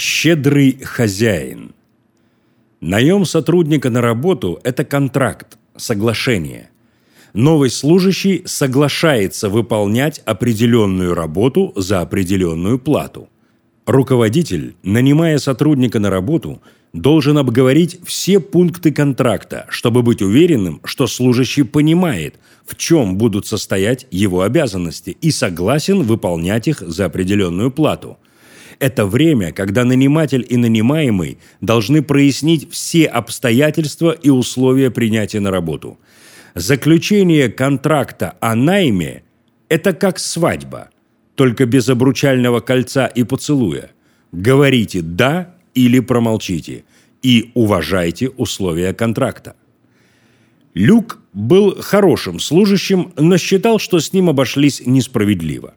Щедрый хозяин. Наем сотрудника на работу – это контракт, соглашение. Новый служащий соглашается выполнять определенную работу за определенную плату. Руководитель, нанимая сотрудника на работу, должен обговорить все пункты контракта, чтобы быть уверенным, что служащий понимает, в чем будут состоять его обязанности и согласен выполнять их за определенную плату – это время, когда наниматель и нанимаемый должны прояснить все обстоятельства и условия принятия на работу. Заключение контракта о найме – это как свадьба, только без обручального кольца и поцелуя. Говорите «да» или промолчите и уважайте условия контракта. Люк был хорошим служащим, но считал, что с ним обошлись несправедливо.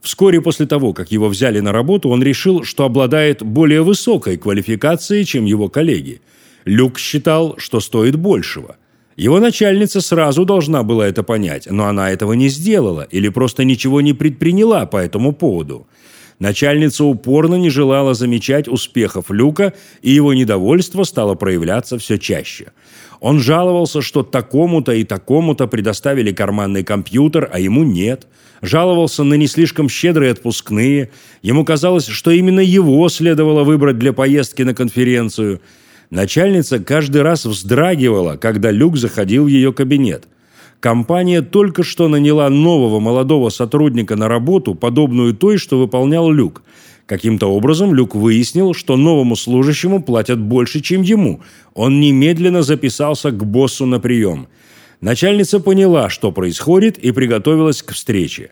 Вскоре после того, как его взяли на работу, он решил, что обладает более высокой квалификацией, чем его коллеги. Люк считал, что стоит большего. Его начальница сразу должна была это понять, но она этого не сделала или просто ничего не предприняла по этому поводу. Начальница упорно не желала замечать успехов Люка, и его недовольство стало проявляться все чаще. Он жаловался, что такому-то и такому-то предоставили карманный компьютер, а ему нет – жаловался на не слишком щедрые отпускные. Ему казалось, что именно его следовало выбрать для поездки на конференцию. Начальница каждый раз вздрагивала, когда Люк заходил в ее кабинет. Компания только что наняла нового молодого сотрудника на работу, подобную той, что выполнял Люк. Каким-то образом Люк выяснил, что новому служащему платят больше, чем ему. Он немедленно записался к боссу на прием – Начальница поняла, что происходит, и приготовилась к встрече.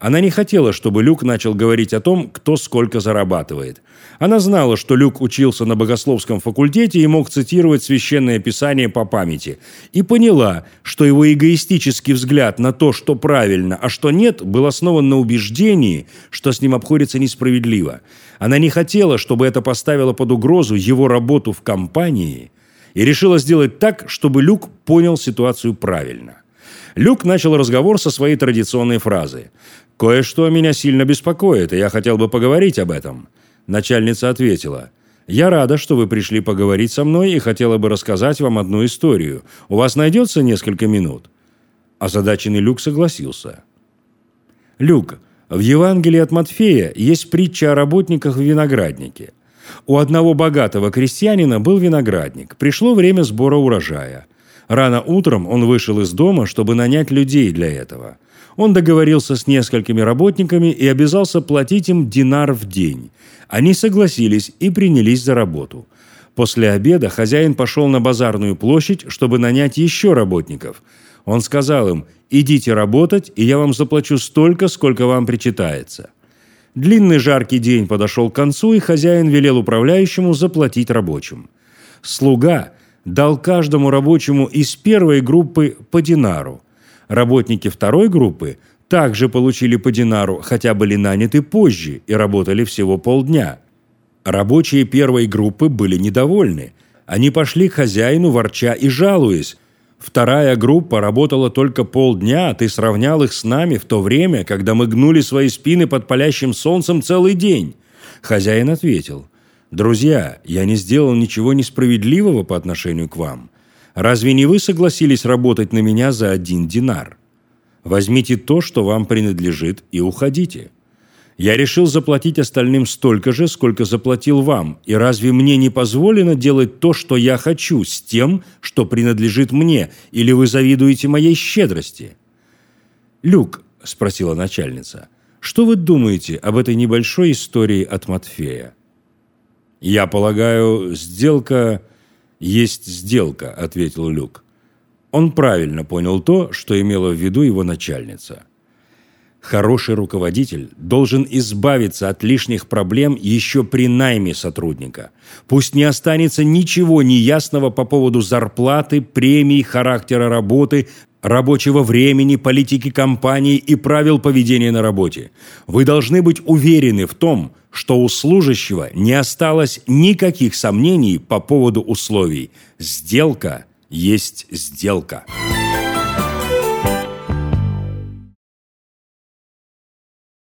Она не хотела, чтобы Люк начал говорить о том, кто сколько зарабатывает. Она знала, что Люк учился на богословском факультете и мог цитировать священное писание по памяти. И поняла, что его эгоистический взгляд на то, что правильно, а что нет, был основан на убеждении, что с ним обходится несправедливо. Она не хотела, чтобы это поставило под угрозу его работу в компании – и решила сделать так, чтобы Люк понял ситуацию правильно. Люк начал разговор со своей традиционной фразы. «Кое-что меня сильно беспокоит, и я хотел бы поговорить об этом». Начальница ответила. «Я рада, что вы пришли поговорить со мной и хотела бы рассказать вам одну историю. У вас найдется несколько минут?» Озадаченный Люк согласился. «Люк, в Евангелии от Матфея есть притча о работниках в винограднике. У одного богатого крестьянина был виноградник. Пришло время сбора урожая. Рано утром он вышел из дома, чтобы нанять людей для этого. Он договорился с несколькими работниками и обязался платить им динар в день. Они согласились и принялись за работу. После обеда хозяин пошел на базарную площадь, чтобы нанять еще работников. Он сказал им «Идите работать, и я вам заплачу столько, сколько вам причитается». Длинный жаркий день подошел к концу, и хозяин велел управляющему заплатить рабочим. Слуга дал каждому рабочему из первой группы по динару. Работники второй группы также получили по динару, хотя были наняты позже и работали всего полдня. Рабочие первой группы были недовольны. Они пошли к хозяину, ворча и жалуясь, Вторая группа работала только полдня, а ты сравнял их с нами в то время, когда мы гнули свои спины под палящим солнцем целый день. Хозяин ответил, «Друзья, я не сделал ничего несправедливого по отношению к вам. Разве не вы согласились работать на меня за один динар? Возьмите то, что вам принадлежит, и уходите». Я решил заплатить остальным столько же, сколько заплатил вам, и разве мне не позволено делать то, что я хочу, с тем, что принадлежит мне, или вы завидуете моей щедрости?» «Люк», — спросила начальница, — «что вы думаете об этой небольшой истории от Матфея?» «Я полагаю, сделка есть сделка», — ответил Люк. Он правильно понял то, что имела в виду его начальница. Хороший руководитель должен избавиться от лишних проблем еще при найме сотрудника. Пусть не останется ничего неясного по поводу зарплаты, премий, характера работы, рабочего времени, политики компании и правил поведения на работе. Вы должны быть уверены в том, что у служащего не осталось никаких сомнений по поводу условий. Сделка есть сделка. Сделка.